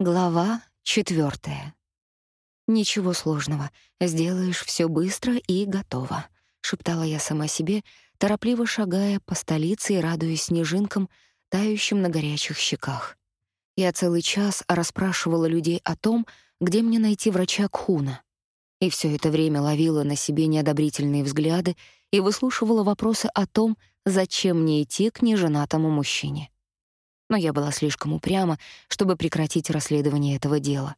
Глава четвертая. «Ничего сложного. Сделаешь все быстро и готово», — шептала я сама себе, торопливо шагая по столице и радуясь снежинкам, тающим на горячих щеках. Я целый час расспрашивала людей о том, где мне найти врача Кхуна. И все это время ловила на себе неодобрительные взгляды и выслушивала вопросы о том, зачем мне идти к неженатому мужчине но я была слишком упряма, чтобы прекратить расследование этого дела.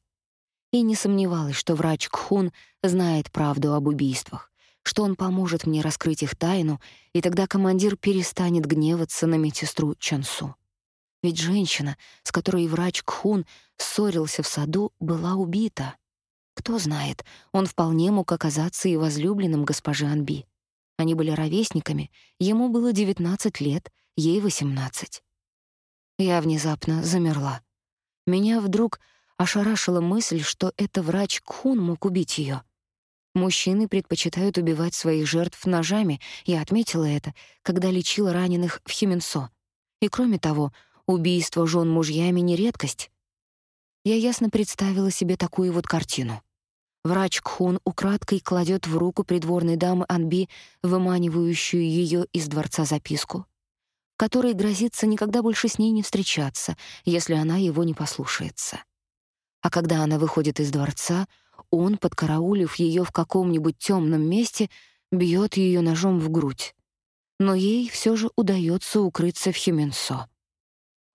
И не сомневалась, что врач Кхун знает правду об убийствах, что он поможет мне раскрыть их тайну, и тогда командир перестанет гневаться на медсестру Чансу. Ведь женщина, с которой врач Кхун ссорился в саду, была убита. Кто знает, он вполне мог оказаться и возлюбленным госпожи Анби. Они были ровесниками, ему было 19 лет, ей 18. Я внезапно замерла. Меня вдруг ошарашила мысль, что это врач Кхун мог убить ее. Мужчины предпочитают убивать своих жертв ножами, я отметила это, когда лечила раненых в Хименсо. И кроме того, убийство жен мужьями не редкость. Я ясно представила себе такую вот картину. Врач Кхун украдкой кладет в руку придворной дамы Анби, выманивающую ее из дворца записку который грозится никогда больше с ней не встречаться, если она его не послушается. А когда она выходит из дворца, он, подкараулив ее в каком-нибудь темном месте, бьет ее ножом в грудь. Но ей все же удается укрыться в Хименсо.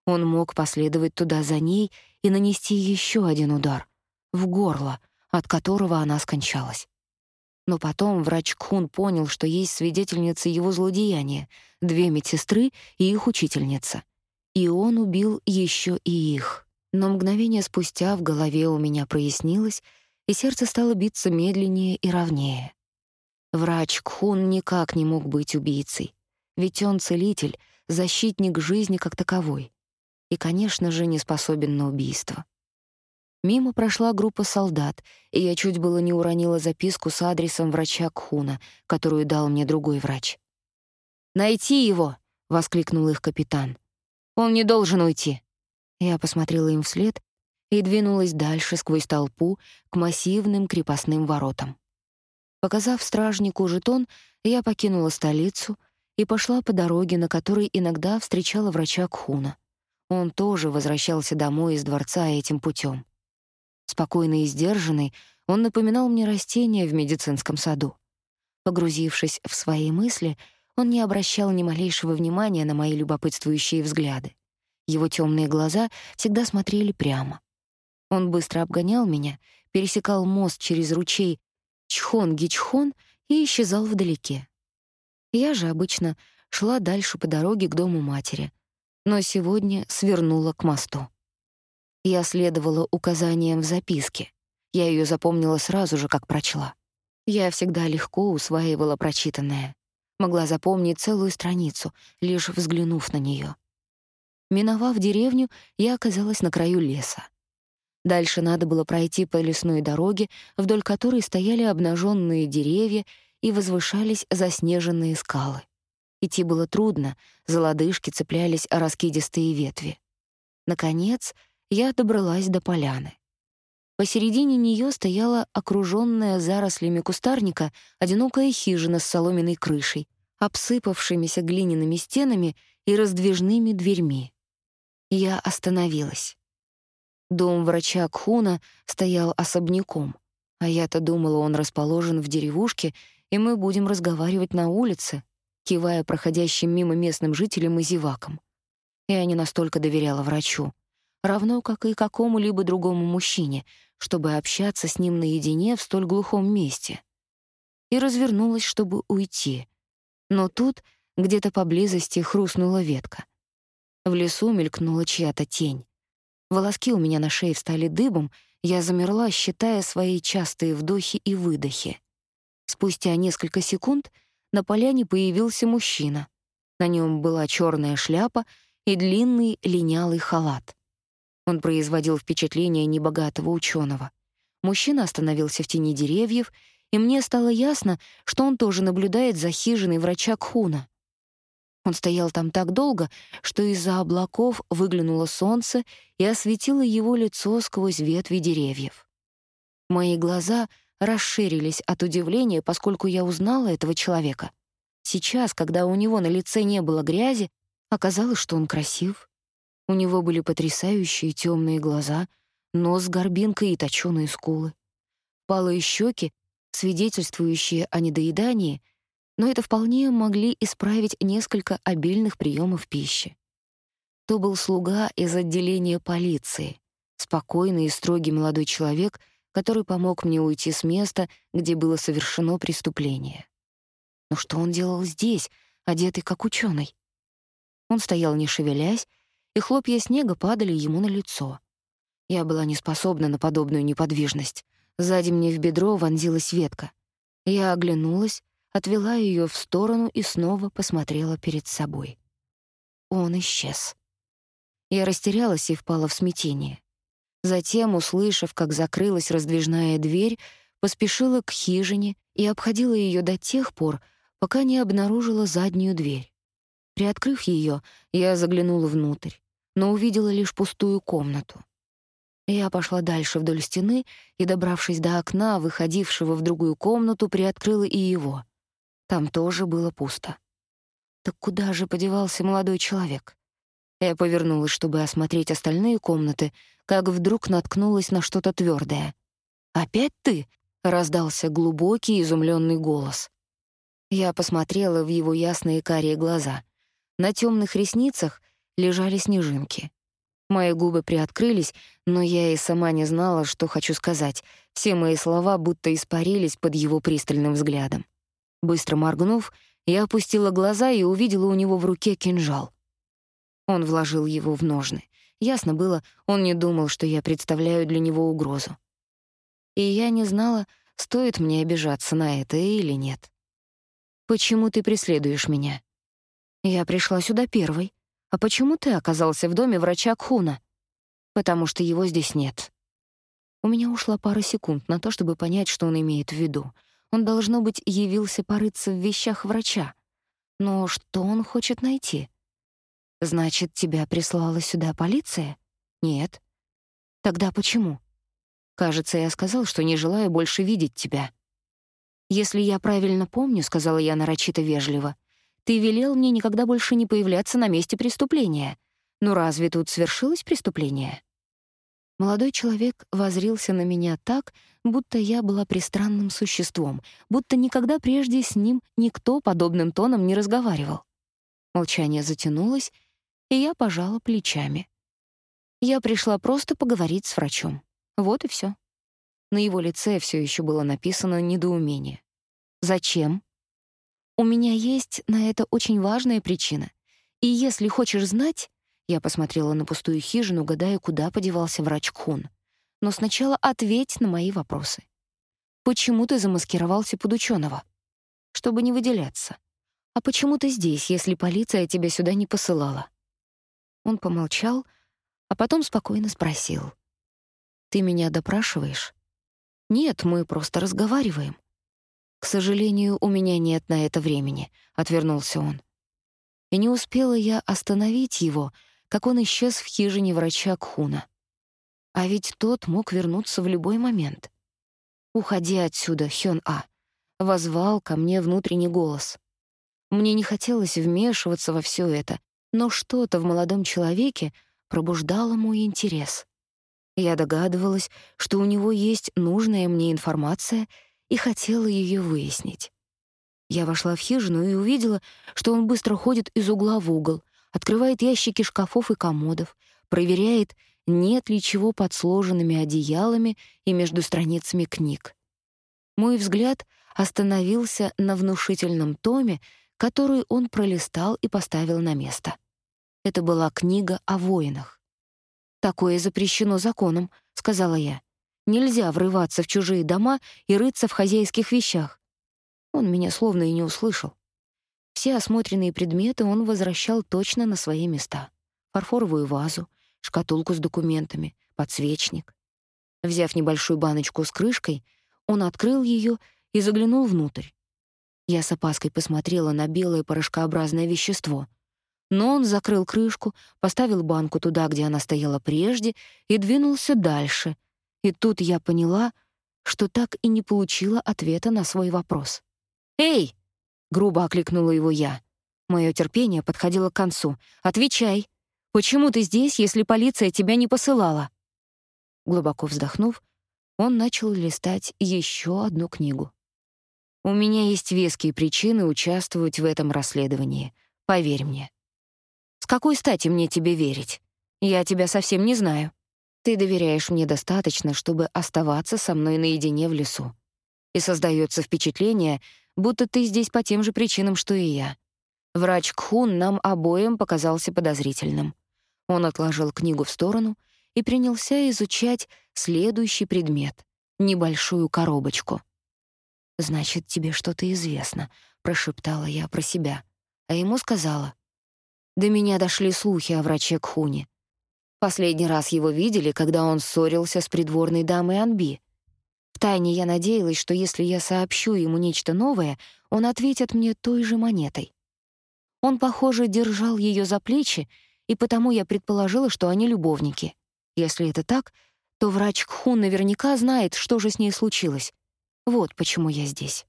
Он мог последовать туда за ней и нанести еще один удар в горло, от которого она скончалась. Но потом врач Кхун понял, что есть свидетельницы его злодеяния, две медсестры и их учительница. И он убил еще и их. Но мгновение спустя в голове у меня прояснилось, и сердце стало биться медленнее и ровнее. Врач Кхун никак не мог быть убийцей, ведь он целитель, защитник жизни как таковой. И, конечно же, не способен на убийство. Мимо прошла группа солдат, и я чуть было не уронила записку с адресом врача Кхуна, которую дал мне другой врач. «Найти его!» — воскликнул их капитан. «Он не должен уйти!» Я посмотрела им вслед и двинулась дальше сквозь толпу к массивным крепостным воротам. Показав стражнику жетон, я покинула столицу и пошла по дороге, на которой иногда встречала врача Кхуна. Он тоже возвращался домой из дворца этим путем. Спокойный и сдержанный, он напоминал мне растение в медицинском саду. Погрузившись в свои мысли, он не обращал ни малейшего внимания на мои любопытствующие взгляды. Его темные глаза всегда смотрели прямо. Он быстро обгонял меня, пересекал мост через ручей Чхон-Гичхон и исчезал вдалеке. Я же обычно шла дальше по дороге к дому матери, но сегодня свернула к мосту. Я следовала указаниям в записке. Я ее запомнила сразу же, как прочла. Я всегда легко усваивала прочитанное. Могла запомнить целую страницу, лишь взглянув на нее. Миновав деревню, я оказалась на краю леса. Дальше надо было пройти по лесной дороге, вдоль которой стояли обнаженные деревья и возвышались заснеженные скалы. Идти было трудно, за лодыжки цеплялись раскидистые ветви. Наконец, я добралась до поляны. Посередине нее стояла окруженная зарослями кустарника одинокая хижина с соломенной крышей, обсыпавшимися глиняными стенами и раздвижными дверьми. Я остановилась. Дом врача Кхуна стоял особняком, а я-то думала, он расположен в деревушке, и мы будем разговаривать на улице, кивая проходящим мимо местным жителям и зевакам. Я не настолько доверяла врачу равно как и какому-либо другому мужчине, чтобы общаться с ним наедине в столь глухом месте. И развернулась, чтобы уйти. Но тут где-то поблизости хрустнула ветка. В лесу мелькнула чья-то тень. Волоски у меня на шее встали дыбом, я замерла, считая свои частые вдохи и выдохи. Спустя несколько секунд на поляне появился мужчина. На нем была черная шляпа и длинный линялый халат. Он производил впечатление небогатого ученого. Мужчина остановился в тени деревьев, и мне стало ясно, что он тоже наблюдает за хижиной врача Кхуна. Он стоял там так долго, что из-за облаков выглянуло солнце и осветило его лицо сквозь ветви деревьев. Мои глаза расширились от удивления, поскольку я узнала этого человека. Сейчас, когда у него на лице не было грязи, оказалось, что он красив. У него были потрясающие темные глаза, нос с горбинкой и точёные скулы. Палые щеки, свидетельствующие о недоедании — но это вполне могли исправить несколько обильных приемов пищи. То был слуга из отделения полиции, спокойный и строгий молодой человек, который помог мне уйти с места, где было совершено преступление. Но что он делал здесь, одетый как ученый? Он стоял не шевелясь, и хлопья снега падали ему на лицо. Я была не способна на подобную неподвижность. Сзади мне в бедро вонзилась ветка. Я оглянулась, отвела ее в сторону и снова посмотрела перед собой. Он исчез. Я растерялась и впала в смятение. Затем, услышав, как закрылась раздвижная дверь, поспешила к хижине и обходила ее до тех пор, пока не обнаружила заднюю дверь. Приоткрыв ее, я заглянула внутрь, но увидела лишь пустую комнату. Я пошла дальше вдоль стены и, добравшись до окна, выходившего в другую комнату, приоткрыла и его. Там тоже было пусто. Так куда же подевался молодой человек? Я повернулась, чтобы осмотреть остальные комнаты, как вдруг наткнулась на что-то твердое. «Опять ты?» — раздался глубокий, изумленный голос. Я посмотрела в его ясные карие глаза. На темных ресницах лежали снежинки. Мои губы приоткрылись, но я и сама не знала, что хочу сказать. Все мои слова будто испарились под его пристальным взглядом. Быстро моргнув, я опустила глаза и увидела у него в руке кинжал. Он вложил его в ножны. Ясно было, он не думал, что я представляю для него угрозу. И я не знала, стоит мне обижаться на это или нет. «Почему ты преследуешь меня?» «Я пришла сюда первой. А почему ты оказался в доме врача Кхуна?» «Потому что его здесь нет». У меня ушла пара секунд на то, чтобы понять, что он имеет в виду. Он, должно быть, явился порыться в вещах врача. Но что он хочет найти? Значит, тебя прислала сюда полиция? Нет. Тогда почему? Кажется, я сказал, что не желаю больше видеть тебя. Если я правильно помню, сказала я нарочито вежливо, ты велел мне никогда больше не появляться на месте преступления. Но разве тут свершилось преступление? Молодой человек возрился на меня так, будто я была пристранным существом, будто никогда прежде с ним никто подобным тоном не разговаривал. Молчание затянулось, и я пожала плечами. Я пришла просто поговорить с врачом. Вот и все. На его лице все еще было написано недоумение. «Зачем?» «У меня есть на это очень важная причина. И если хочешь знать, я посмотрела на пустую хижину, гадая, куда подевался врач Кхун. Но сначала ответь на мои вопросы. Почему ты замаскировался под ученого? Чтобы не выделяться. А почему ты здесь, если полиция тебя сюда не посылала? Он помолчал, а потом спокойно спросил: "Ты меня допрашиваешь?" "Нет, мы просто разговариваем". "К сожалению, у меня нет на это времени", отвернулся он. И не успела я остановить его, как он исчез в хижине врача Кхуна. А ведь тот мог вернуться в любой момент. «Уходи отсюда, Хён-А», — возвал ко мне внутренний голос. Мне не хотелось вмешиваться во все это, но что-то в молодом человеке пробуждало мой интерес. Я догадывалась, что у него есть нужная мне информация, и хотела ее выяснить. Я вошла в хижину и увидела, что он быстро ходит из угла в угол, открывает ящики шкафов и комодов, проверяет, нет ли чего под сложенными одеялами и между страницами книг. Мой взгляд остановился на внушительном томе, который он пролистал и поставил на место. Это была книга о воинах. «Такое запрещено законом», — сказала я. «Нельзя врываться в чужие дома и рыться в хозяйских вещах». Он меня словно и не услышал. Все осмотренные предметы он возвращал точно на свои места. Фарфоровую вазу, шкатулку с документами, подсвечник. Взяв небольшую баночку с крышкой, он открыл ее и заглянул внутрь. Я с опаской посмотрела на белое порошкообразное вещество. Но он закрыл крышку, поставил банку туда, где она стояла прежде, и двинулся дальше. И тут я поняла, что так и не получила ответа на свой вопрос. «Эй!» — грубо окликнула его я. Мое терпение подходило к концу. «Отвечай! Почему ты здесь, если полиция тебя не посылала?» Глубоко вздохнув, он начал листать еще одну книгу. «У меня есть веские причины участвовать в этом расследовании. Поверь мне». «С какой стати мне тебе верить? Я тебя совсем не знаю. Ты доверяешь мне достаточно, чтобы оставаться со мной наедине в лесу. И создается впечатление, будто ты здесь по тем же причинам, что и я. Врач Кхун нам обоим показался подозрительным. Он отложил книгу в сторону и принялся изучать следующий предмет — небольшую коробочку. «Значит, тебе что-то известно», — прошептала я про себя. А ему сказала. До меня дошли слухи о враче Кхуне. Последний раз его видели, когда он ссорился с придворной дамой Анби. Втайне я надеялась, что если я сообщу ему нечто новое, он ответит мне той же монетой. Он, похоже, держал ее за плечи, и потому я предположила, что они любовники. Если это так, то врач Кхун наверняка знает, что же с ней случилось. Вот почему я здесь.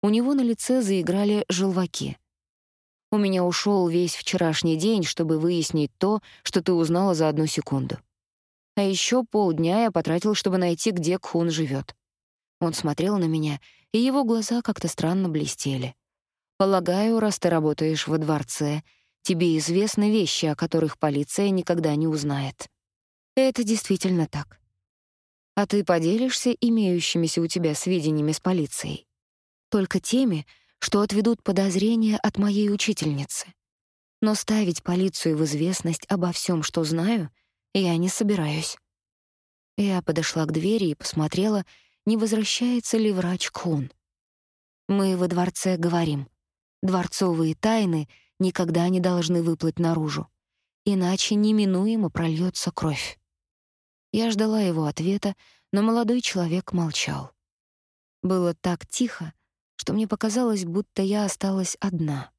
У него на лице заиграли желваки. У меня ушел весь вчерашний день, чтобы выяснить то, что ты узнала за одну секунду. А еще полдня я потратил, чтобы найти, где Кхун живет. Он смотрел на меня, и его глаза как-то странно блестели. Полагаю, раз ты работаешь во дворце, тебе известны вещи, о которых полиция никогда не узнает. Это действительно так. А ты поделишься имеющимися у тебя сведениями с полицией? Только теми, что отведут подозрения от моей учительницы. Но ставить полицию в известность обо всем, что знаю, я не собираюсь. Я подошла к двери и посмотрела, не возвращается ли врач Кун. Мы во дворце говорим, дворцовые тайны никогда не должны выплыть наружу, иначе неминуемо прольется кровь. Я ждала его ответа, но молодой человек молчал. Было так тихо, что мне показалось, будто я осталась одна.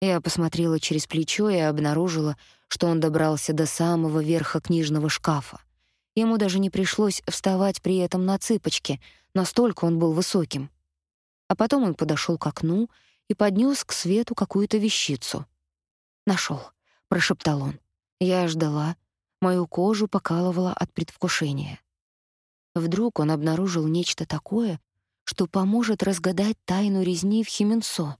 Я посмотрела через плечо и обнаружила, что он добрался до самого верха книжного шкафа. Ему даже не пришлось вставать при этом на цыпочки, настолько он был высоким. А потом он подошел к окну и поднес к свету какую-то вещицу. Нашел, прошептал он. Я ждала, Мою кожу покалывало от предвкушения. Вдруг он обнаружил нечто такое, что поможет разгадать тайну резни в Хименсо.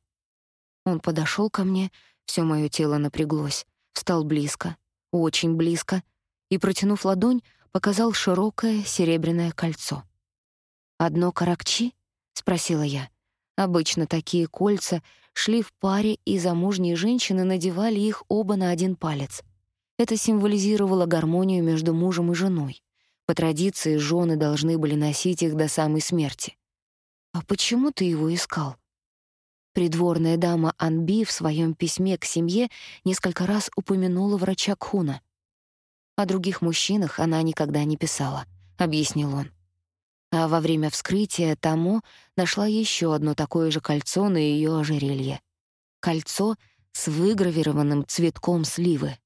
Он подошел ко мне, все мое тело напряглось, встал близко, очень близко, и, протянув ладонь, показал широкое серебряное кольцо. «Одно каракчи?» — спросила я. Обычно такие кольца шли в паре, и замужние женщины надевали их оба на один палец. Это символизировало гармонию между мужем и женой. По традиции, жены должны были носить их до самой смерти. «А почему ты его искал?» Придворная дама Анби в своем письме к семье несколько раз упомянула врача Кхуна. О других мужчинах она никогда не писала, объяснил он. А во время вскрытия Тамо нашла еще одно такое же кольцо на ее ожерелье. Кольцо с выгравированным цветком сливы.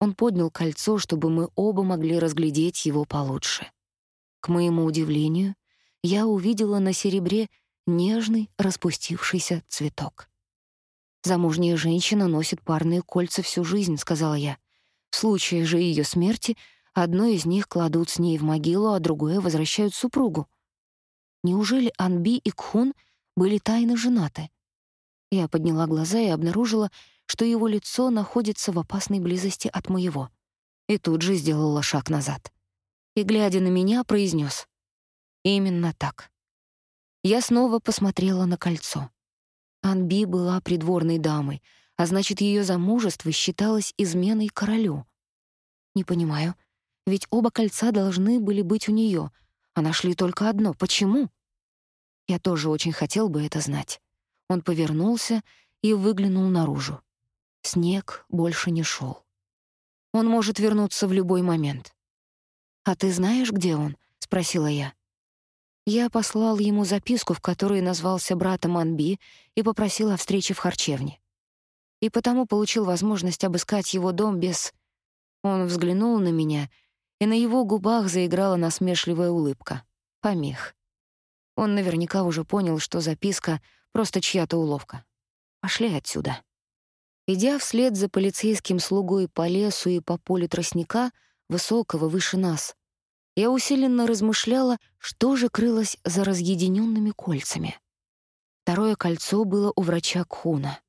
Он поднял кольцо, чтобы мы оба могли разглядеть его получше. К моему удивлению, я увидела на серебре нежный распустившийся цветок. «Замужняя женщина носит парные кольца всю жизнь», — сказала я. «В случае же ее смерти одно из них кладут с ней в могилу, а другое возвращают супругу. Неужели Анби и Кхун были тайно женаты?» Я подняла глаза и обнаружила, что его лицо находится в опасной близости от моего, и тут же сделала шаг назад. И, глядя на меня, произнес: «Именно так». Я снова посмотрела на кольцо. Анби была придворной дамой, а значит, ее замужество считалось изменой королю. Не понимаю, ведь оба кольца должны были быть у нее, а нашли только одно. Почему? Я тоже очень хотел бы это знать. Он повернулся и выглянул наружу. Снег больше не шел. Он может вернуться в любой момент. «А ты знаешь, где он?» — спросила я. Я послал ему записку, в которой назвался братом Анби и попросил о встрече в харчевне. и потому получил возможность обыскать его дом без... Он взглянул на меня, и на его губах заиграла насмешливая улыбка. Помех. Он наверняка уже понял, что записка — просто чья-то уловка. Пошли отсюда. Идя вслед за полицейским слугой по лесу и по полю тростника, высокого выше нас, я усиленно размышляла, что же крылось за разъединенными кольцами. Второе кольцо было у врача Кхуна.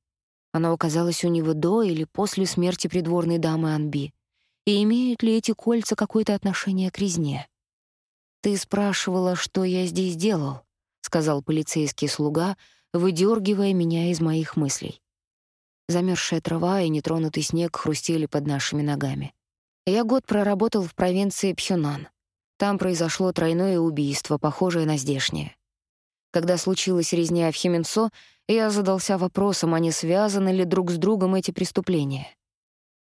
Оно оказалось у него до или после смерти придворной дамы Анби. И имеют ли эти кольца какое-то отношение к резне? «Ты спрашивала, что я здесь делал», — сказал полицейский слуга, выдергивая меня из моих мыслей. Замерзшая трава и нетронутый снег хрустели под нашими ногами. Я год проработал в провинции Пхёнан. Там произошло тройное убийство, похожее на здешнее. Когда случилась резня в Хименсо, я задался вопросом, а не связаны ли друг с другом эти преступления.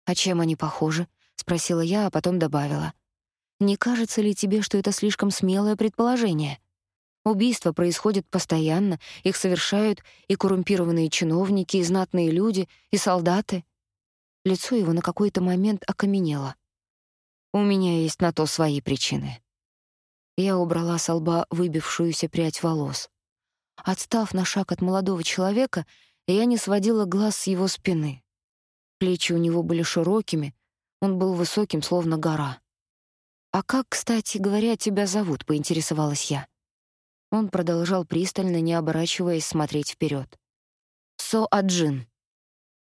«А чем они похожи?» — спросила я, а потом добавила. «Не кажется ли тебе, что это слишком смелое предположение?» Убийства происходят постоянно, их совершают и коррумпированные чиновники, и знатные люди, и солдаты. Лицо его на какой-то момент окаменело. У меня есть на то свои причины. Я убрала с лба выбившуюся прядь волос. Отстав на шаг от молодого человека, я не сводила глаз с его спины. Плечи у него были широкими, он был высоким, словно гора. «А как, кстати говоря, тебя зовут?» — поинтересовалась я. Он продолжал пристально, не оборачиваясь, смотреть вперед. «Со-Аджин».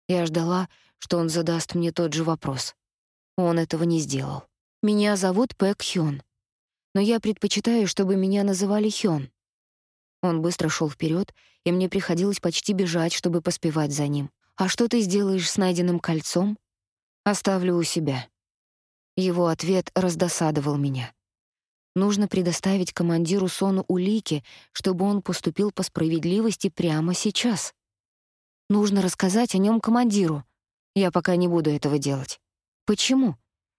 Я ждала, что он задаст мне тот же вопрос. Он этого не сделал. «Меня зовут Пэк Хён, но я предпочитаю, чтобы меня называли Хён». Он быстро шел вперед, и мне приходилось почти бежать, чтобы поспевать за ним. «А что ты сделаешь с найденным кольцом?» «Оставлю у себя». Его ответ раздосадовал меня. Нужно предоставить командиру Сону улики, чтобы он поступил по справедливости прямо сейчас. Нужно рассказать о нем командиру. Я пока не буду этого делать. Почему?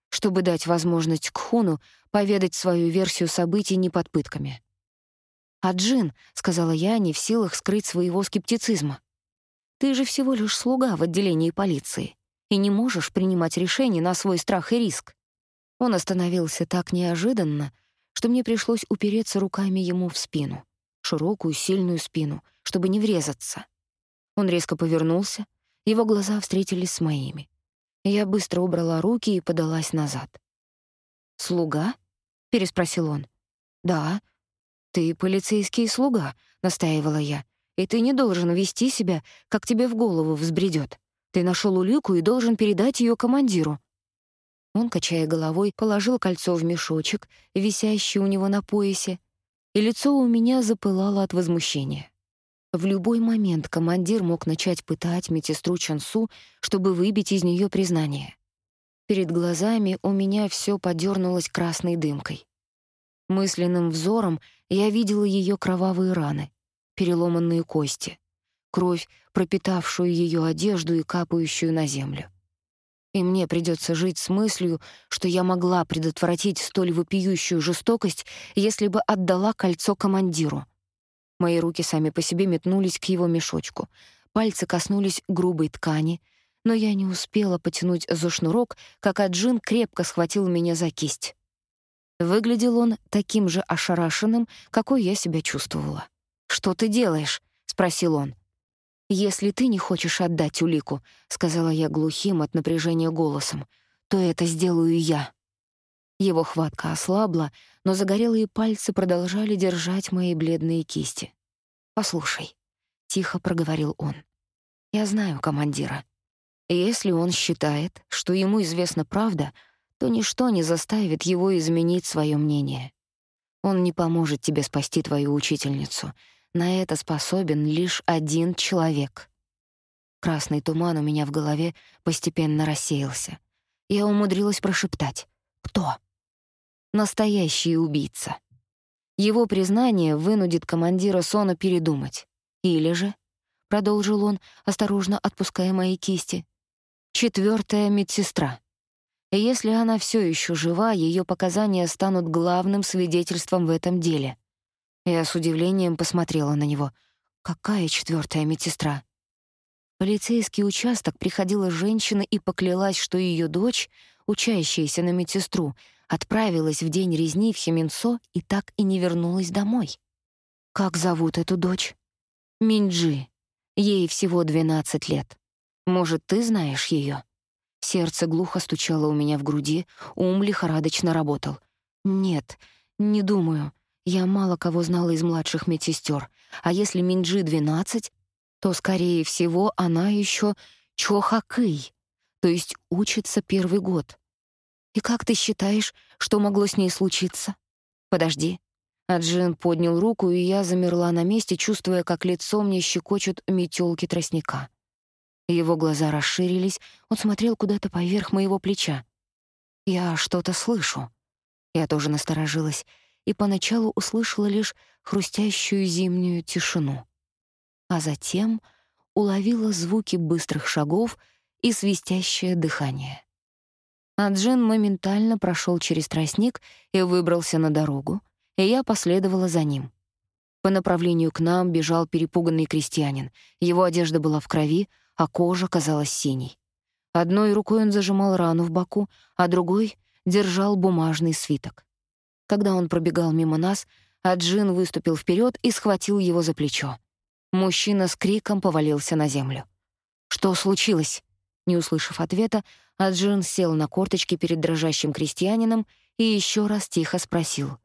Чтобы дать возможность Кхуну поведать свою версию событий не под пытками. «А Джин», — сказала я, не в силах скрыть своего скептицизма, «ты же всего лишь слуга в отделении полиции и не можешь принимать решения на свой страх и риск». Он остановился так неожиданно, что мне пришлось упереться руками ему в спину, широкую, сильную спину, чтобы не врезаться. Он резко повернулся, его глаза встретились с моими. Я быстро убрала руки и подалась назад. «Слуга?» — переспросил он. «Да, ты полицейский слуга», — настаивала я. «И ты не должен вести себя, как тебе в голову взбредёт. Ты нашёл улику и должен передать её командиру. Он, качая головой, положил кольцо в мешочек, висящий у него на поясе, и лицо у меня запылало от возмущения. В любой момент командир мог начать пытать медсестру Чансу, чтобы выбить из нее признание. Перед глазами у меня все подернулось красной дымкой. Мысленным взором я видела ее кровавые раны, переломанные кости, кровь, пропитавшую ее одежду и капающую на землю и мне придется жить с мыслью, что я могла предотвратить столь вопиющую жестокость, если бы отдала кольцо командиру. Мои руки сами по себе метнулись к его мешочку. Пальцы коснулись грубой ткани, но я не успела потянуть за шнурок, как Аджин крепко схватил меня за кисть. Выглядел он таким же ошарашенным, какой я себя чувствовала. «Что ты делаешь?» — спросил он. «Если ты не хочешь отдать улику», — сказала я глухим от напряжения голосом, «то это сделаю я». Его хватка ослабла, но загорелые пальцы продолжали держать мои бледные кисти. «Послушай», — тихо проговорил он, — «я знаю командира. Если он считает, что ему известна правда, то ничто не заставит его изменить свое мнение. Он не поможет тебе спасти твою учительницу, на это способен лишь один человек. Красный туман у меня в голове постепенно рассеялся. Я умудрилась прошептать: "Кто?" Настоящий убийца. Его признание вынудит командира Сона передумать. Или же, продолжил он, осторожно отпуская мои кисти, четвертая медсестра. Если она все еще жива, ее показания станут главным свидетельством в этом деле. Я с удивлением посмотрела на него. «Какая четвертая медсестра?» полицейский участок приходила женщина и поклялась, что ее дочь, учащаяся на медсестру, отправилась в день резни в Хеменцо и так и не вернулась домой. Как зовут эту дочь? Минджи. Ей всего 12 лет. Может, ты знаешь ее? Сердце глухо стучало у меня в груди, ум лихорадочно работал. Нет, не думаю. Я мало кого знала из младших медсестер, а если Минджи 12, то, скорее всего, она еще Чохакый, то есть учится первый год. И как ты считаешь, что могло с ней случиться? Подожди. Аджин поднял руку, и я замерла на месте, чувствуя, как лицо мне щекочут метелки тростника. Его глаза расширились, он смотрел куда-то поверх моего плеча. Я что-то слышу. Я тоже насторожилась и поначалу услышала лишь хрустящую зимнюю тишину. А затем уловила звуки быстрых шагов и свистящее дыхание. А Джин моментально прошел через тростник и выбрался на дорогу, и я последовала за ним. По направлению к нам бежал перепуганный крестьянин. Его одежда была в крови, а кожа казалась синей. Одной рукой он зажимал рану в боку, а другой держал бумажный свиток. Когда он пробегал мимо нас, Аджин выступил вперед и схватил его за плечо. Мужчина с криком повалился на землю. «Что случилось?» Не услышав ответа, Аджин сел на корточки перед дрожащим крестьянином и еще раз тихо спросил.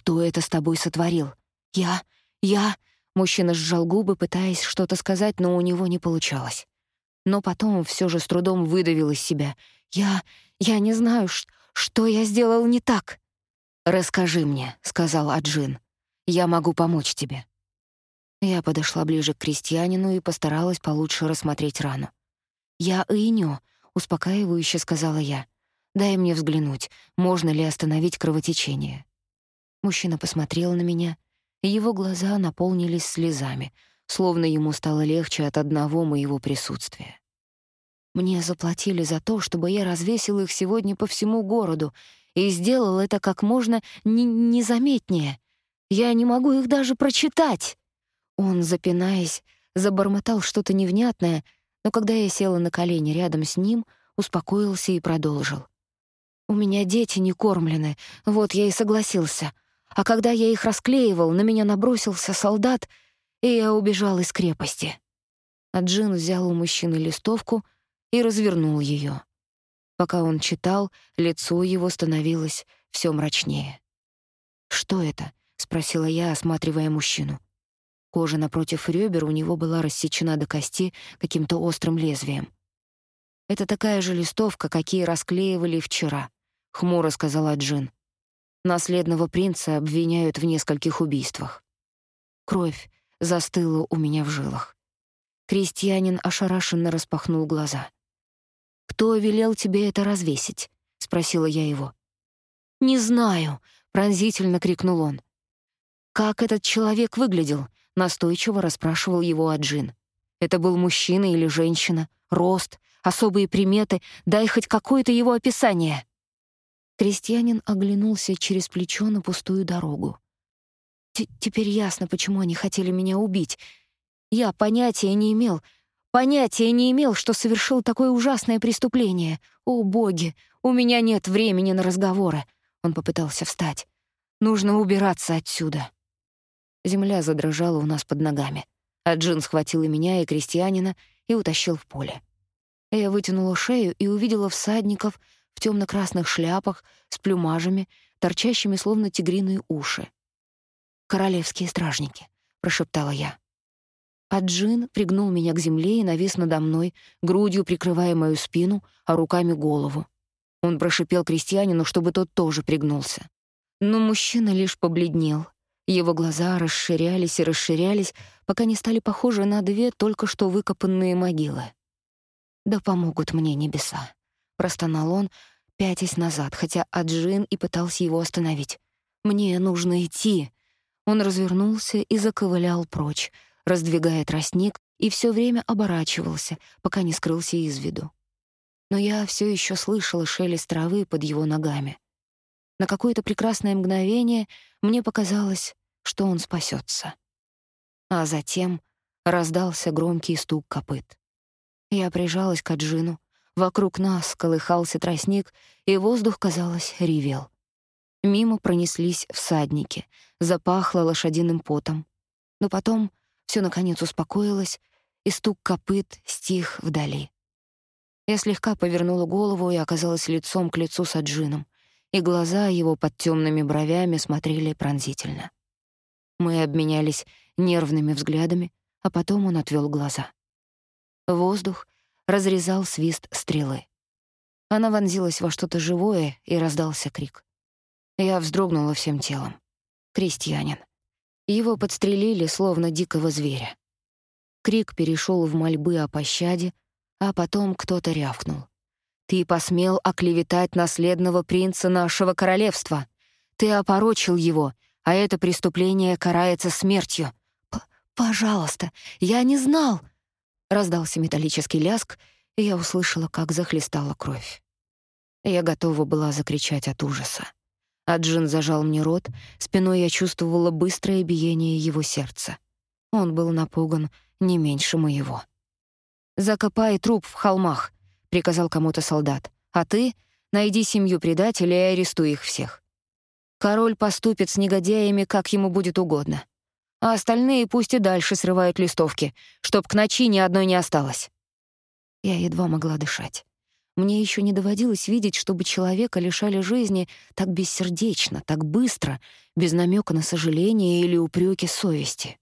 «Кто это с тобой сотворил?» «Я... я...» Мужчина сжал губы, пытаясь что-то сказать, но у него не получалось. Но потом все же с трудом выдавил из себя. «Я... я не знаю, что я сделал не так». «Расскажи мне», — сказал Аджин. «Я могу помочь тебе». Я подошла ближе к крестьянину и постаралась получше рассмотреть рану. «Я Иню», — успокаивающе сказала я. «Дай мне взглянуть, можно ли остановить кровотечение». Мужчина посмотрел на меня, и его глаза наполнились слезами, словно ему стало легче от одного моего присутствия. Мне заплатили за то, чтобы я развесил их сегодня по всему городу и сделал это как можно незаметнее. Я не могу их даже прочитать. Он, запинаясь, забормотал что-то невнятное — но когда я села на колени рядом с ним, успокоился и продолжил. «У меня дети не кормлены, вот я и согласился. А когда я их расклеивал, на меня набросился солдат, и я убежал из крепости». А Джин взял у мужчины листовку и развернул ее. Пока он читал, лицо его становилось все мрачнее. «Что это?» — спросила я, осматривая мужчину. Кожа напротив ребер у него была рассечена до кости каким-то острым лезвием. «Это такая же листовка, какие расклеивали вчера», — хмуро сказала Джин. «Наследного принца обвиняют в нескольких убийствах». Кровь застыла у меня в жилах. Крестьянин ошарашенно распахнул глаза. «Кто велел тебе это развесить?» — спросила я его. «Не знаю», — пронзительно крикнул он. «Как этот человек выглядел? Настойчиво расспрашивал его Аджин. Это был мужчина или женщина? Рост? Особые приметы? Дай хоть какое-то его описание. Крестьянин оглянулся через плечо на пустую дорогу. Теперь ясно, почему они хотели меня убить. Я понятия не имел, понятия не имел, что совершил такое ужасное преступление. О, боги, у меня нет времени на разговоры. Он попытался встать. Нужно убираться отсюда. Земля задрожала у нас под ногами. А Джин схватил и меня, и крестьянина, и утащил в поле. Я вытянула шею и увидела всадников в темно красных шляпах с плюмажами, торчащими словно тигриные уши. «Королевские стражники», — прошептала я. А Джин пригнул меня к земле и навис надо мной, грудью прикрывая мою спину, а руками голову. Он прошипел крестьянину, чтобы тот тоже пригнулся. Но мужчина лишь побледнел, его глаза расширялись и расширялись, пока не стали похожи на две только что выкопанные могилы. «Да помогут мне небеса», — простонал он, пятясь назад, хотя Аджин и пытался его остановить. «Мне нужно идти». Он развернулся и заковылял прочь, раздвигая тростник, и все время оборачивался, пока не скрылся из виду. Но я все еще слышала шелест травы под его ногами. На какое-то прекрасное мгновение мне показалось, что он спасется. А затем раздался громкий стук копыт. Я прижалась к Аджину. Вокруг нас колыхался тростник, и воздух, казалось, ревел. Мимо пронеслись всадники, запахло лошадиным потом. Но потом все наконец успокоилось, и стук копыт стих вдали. Я слегка повернула голову и оказалась лицом к лицу с Аджином, и глаза его под темными бровями смотрели пронзительно. Мы обменялись нервными взглядами, а потом он отвел глаза. Воздух разрезал свист стрелы. Она вонзилась во что-то живое, и раздался крик. Я вздрогнула всем телом. Крестьянин. Его подстрелили, словно дикого зверя. Крик перешел в мольбы о пощаде, а потом кто-то рявкнул. «Ты посмел оклеветать наследного принца нашего королевства. Ты опорочил его, а это преступление карается смертью. П «Пожалуйста, я не знал!» Раздался металлический ляск, и я услышала, как захлестала кровь. Я готова была закричать от ужаса. А Джин зажал мне рот, спиной я чувствовала быстрое биение его сердца. Он был напуган не меньше моего. «Закопай труп в холмах», — приказал кому-то солдат. «А ты найди семью предателей и арестуй их всех. Король поступит с негодяями, как ему будет угодно. А остальные пусть и дальше срывают листовки, чтоб к ночи ни одной не осталось». Я едва могла дышать. Мне еще не доводилось видеть, чтобы человека лишали жизни так бессердечно, так быстро, без намека на сожаление или упреки совести.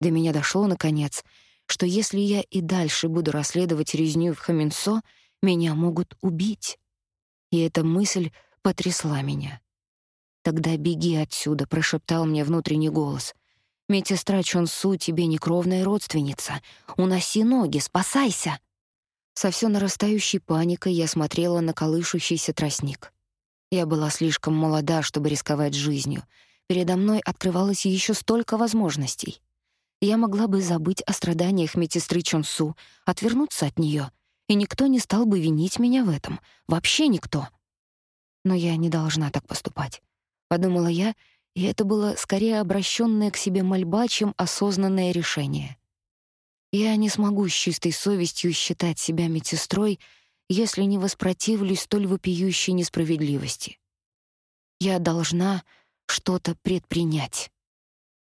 До меня дошло, наконец, что если я и дальше буду расследовать резню в Хаминсо, меня могут убить. И эта мысль потрясла меня. «Тогда беги отсюда», — прошептал мне внутренний голос. «Медсестра Чонсу тебе не кровная родственница. Уноси ноги, спасайся!» Со всё нарастающей паникой я смотрела на колышущийся тростник. Я была слишком молода, чтобы рисковать жизнью. Передо мной открывалось ещё столько возможностей. Я могла бы забыть о страданиях медсестры Чонсу, отвернуться от неё, и никто не стал бы винить меня в этом. Вообще никто. Но я не должна так поступать, подумала я, и это было скорее обращённое к себе мольба, чем осознанное решение. Я не смогу с чистой совестью считать себя медсестрой, если не воспротивлюсь столь вопиющей несправедливости. Я должна что-то предпринять.